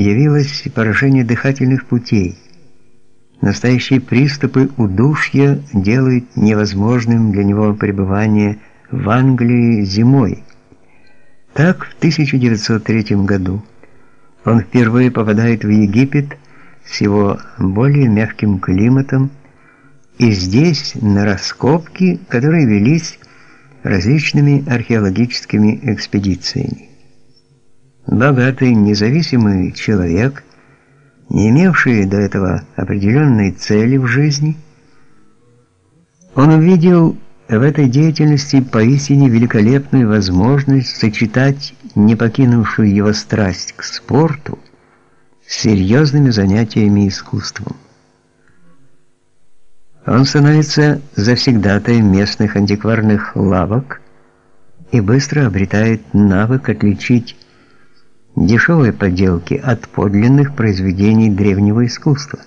явилось поражение дыхательных путей. Настоящие приступы удушья делают невозможным для него пребывание в Англии зимой. Так, в 1903 году он впервые попадает в Египет с его более мягким климатом, и здесь на раскопки, которые велись различными археологическими экспедициями. Богатый, независимый человек, не имевший до этого определенной цели в жизни, он увидел в этой деятельности поистине великолепную возможность сочетать не покинувшую его страсть к спорту с серьезными занятиями искусством. Он становится завсегдатаем местных антикварных лавок и быстро обретает навык отличить дешевые подделки от подлинных произведений древнего искусства.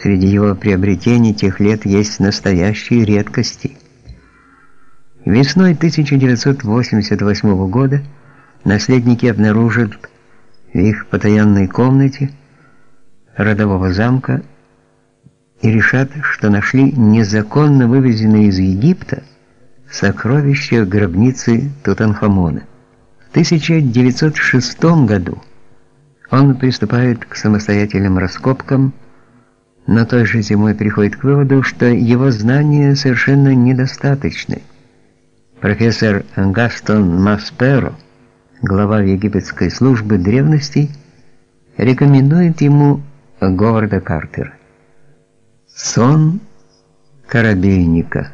Среди его приобретений тех лет есть настоящие редкости. Весной 1988 года наследники обнаружат в их потаенной комнате родового замка и решат, что нашли незаконно вывезенные из Египта сокровища гробницы Тутанхамона. В 1906 году он приступает к самостоятельным раскопкам но той же зимой приходит к выводу, что его знания совершенно недостаточны. Профессор Гастон Масперо, глава египетской службы древностей, рекомендует ему Говарда Картера. Сон корабейника.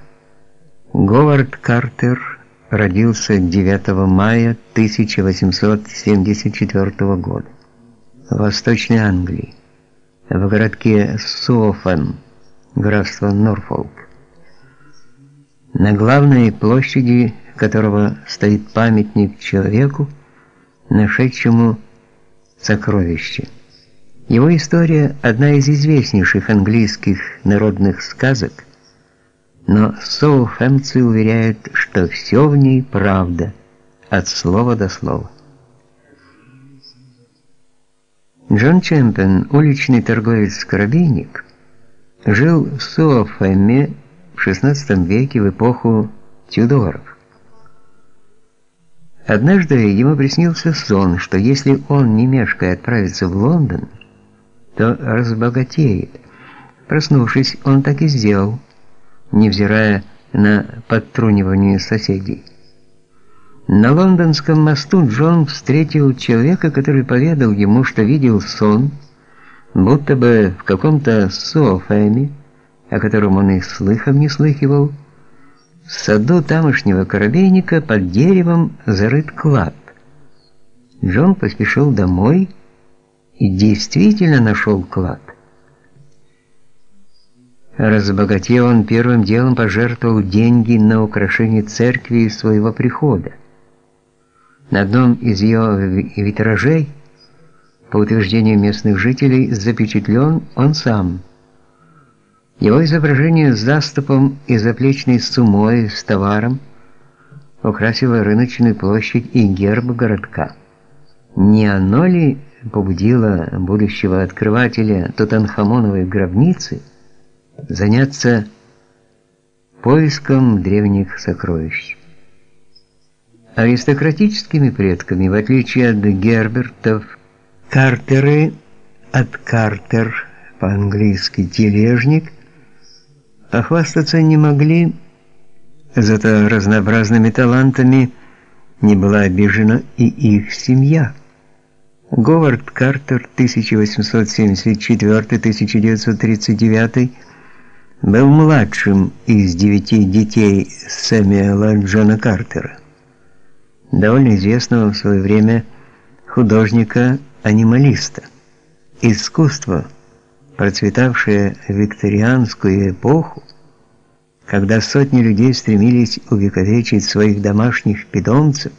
Говард Картер родился 9 мая 1874 года в Восточной Англии в городке Суофен, графство Норфолк. На главной площади которого стоит памятник человеку, нашедшему сокровище. Его история одна из известнейших английских народных сказок, но соуфэмцы уверяют, что все в ней правда, от слова до слова. Джон Чемпен, уличный торговец-коробейник, жил в Суофэме в XVI веке в эпоху Тюдоров. Однажды ему приснился сон, что если он не мешкая отправится в Лондон, то разбогатеет. Проснувшись, он так и сделал, невзирая на подтрунивание соседей. На лондонском мосту Джон встретил человека, который поведал ему, что видел сон, будто бы в каком-то Софэме, о котором он и слыхом не слыхивал, в саду тамошнего коробейника под деревом зарыт клад. Джон поспешил домой и действительно нашел клад. Разбогатев, он первым делом пожертвовал деньги на украшение церкви своего прихода. На одном из ее витражей, по утверждению местных жителей, запечатлен он сам. Его изображение с заступом и заплечной сумой с товаром украсило рыночную площадь и герб городка. Не оно ли побудило будущего открывателя Тутанхамоновой гробницы заняться поиском древних сокровищ? Аристократическими предками, в отличие от Гербертов, Картеры от Картер, по-английски тележник, охвастаться не могли, зато разнообразными талантами не была обижена и их семья. Говард Картер 1874-1939 был младшим из девяти детей Сэмюэла Джона Картера довольно известного в свое время художника-анималиста. Искусство, процветавшее в викторианскую эпоху, когда сотни людей стремились увековечить своих домашних питомцев,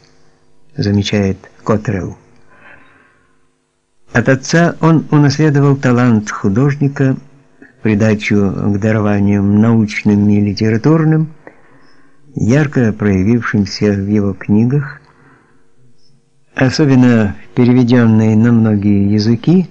замечает Котрелл. От отца он унаследовал талант художника придачу к дарованиям научным и литературным, ярко проявившимся в его книгах, особенно переведенные на многие языки,